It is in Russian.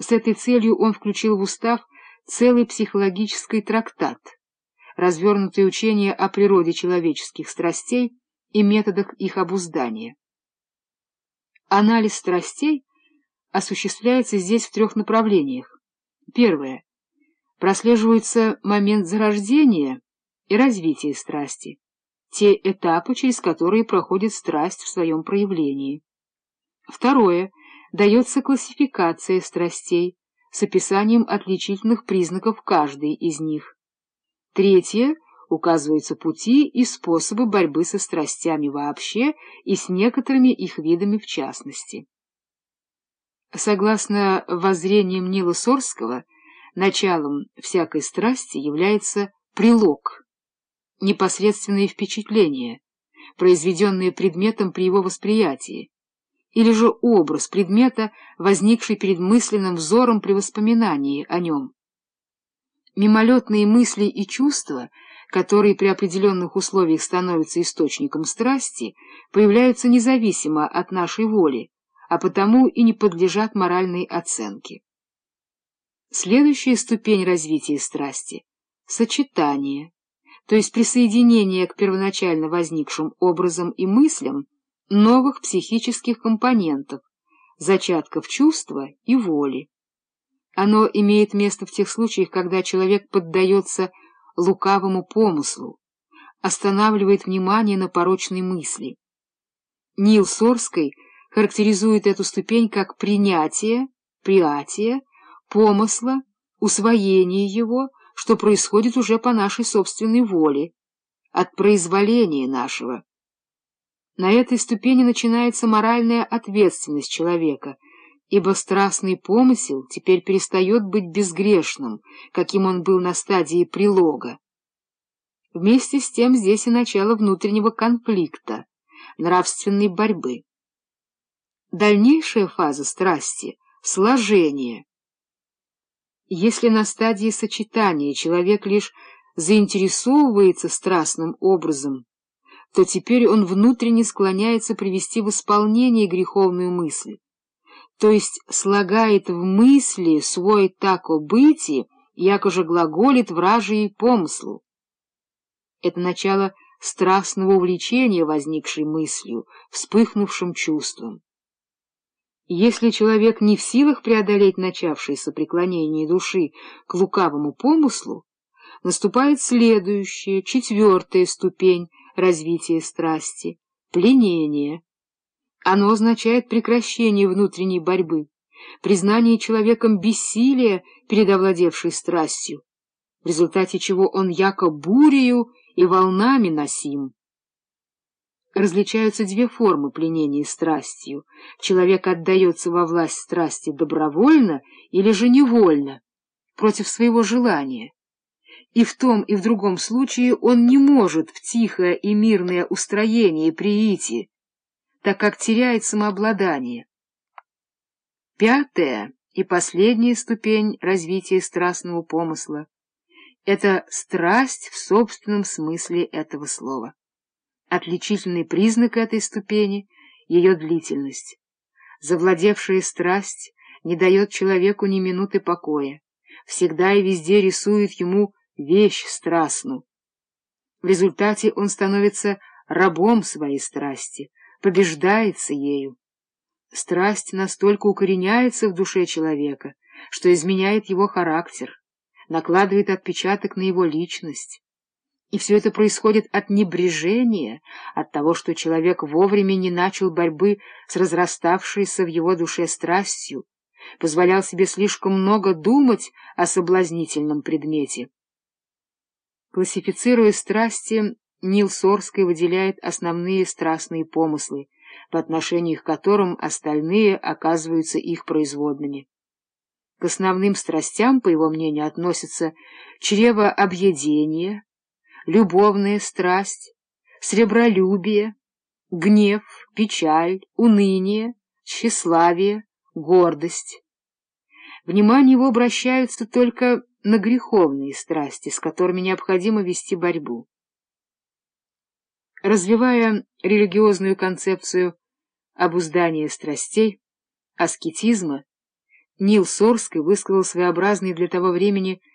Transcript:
С этой целью он включил в устав целый психологический трактат, развернутое учение о природе человеческих страстей и методах их обуздания. Анализ страстей осуществляется здесь в трех направлениях. Первое. Прослеживается момент зарождения и развития страсти, те этапы, через которые проходит страсть в своем проявлении. Второе. Дается классификация страстей с описанием отличительных признаков каждой из них. Третье. Указываются пути и способы борьбы со страстями вообще и с некоторыми их видами в частности. Согласно воззрениям Нила Сорского, началом всякой страсти является прилог, непосредственные впечатления, произведенные предметом при его восприятии, или же образ предмета, возникший перед мысленным взором при воспоминании о нем. Мимолетные мысли и чувства, которые при определенных условиях становятся источником страсти, появляются независимо от нашей воли, а потому и не подлежат моральной оценке. Следующая ступень развития страсти — сочетание, то есть присоединение к первоначально возникшим образам и мыслям новых психических компонентов, зачатков чувства и воли. Оно имеет место в тех случаях, когда человек поддается лукавому помыслу, останавливает внимание на порочной мысли. Нил Сорской характеризует эту ступень как принятие, приятие, помысла, усвоение его, что происходит уже по нашей собственной воле, от произволения нашего. На этой ступени начинается моральная ответственность человека, ибо страстный помысел теперь перестает быть безгрешным, каким он был на стадии прилога. Вместе с тем здесь и начало внутреннего конфликта, нравственной борьбы. Дальнейшая фаза страсти — сложение. Если на стадии сочетания человек лишь заинтересовывается страстным образом, то теперь он внутренне склоняется привести в исполнение греховную мысль, то есть слагает в мысли свой тако быти, якоже глаголит вражий помыслу. Это начало страстного увлечения, возникшей мыслью, вспыхнувшим чувством. Если человек не в силах преодолеть начавшееся преклонение души к лукавому помыслу, наступает следующая, четвертая ступень развития страсти — пленение. Оно означает прекращение внутренней борьбы, признание человеком бессилия перед овладевшей страстью, в результате чего он яко бурею и волнами носим различаются две формы пленения страстью. Человек отдается во власть страсти добровольно или же невольно, против своего желания. И в том и в другом случае он не может в тихое и мирное устроение прийти, так как теряет самообладание. Пятая и последняя ступень развития страстного помысла — это страсть в собственном смысле этого слова. Отличительный признак этой ступени — ее длительность. Завладевшая страсть не дает человеку ни минуты покоя, всегда и везде рисует ему вещь страстную. В результате он становится рабом своей страсти, побеждается ею. Страсть настолько укореняется в душе человека, что изменяет его характер, накладывает отпечаток на его личность. И все это происходит от небрежения, от того, что человек вовремя не начал борьбы с разраставшейся в его душе страстью, позволял себе слишком много думать о соблазнительном предмете. Классифицируя страсти, Нил Сорский выделяет основные страстные помыслы, по отношению к которым остальные оказываются их производными. К основным страстям, по его мнению, относятся чревообъедение, любовная страсть, сребролюбие, гнев, печаль, уныние, тщеславие, гордость. Внимание его обращается только на греховные страсти, с которыми необходимо вести борьбу. Развивая религиозную концепцию обуздания страстей, аскетизма, Нил Сорский высказал своеобразный для того времени